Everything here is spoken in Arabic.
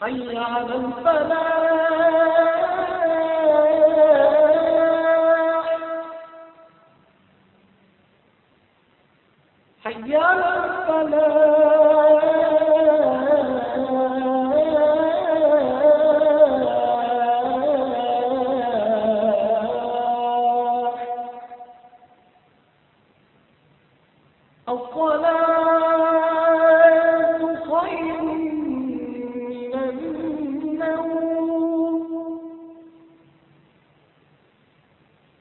حي على الفلاح حي على الفلاح الصلاة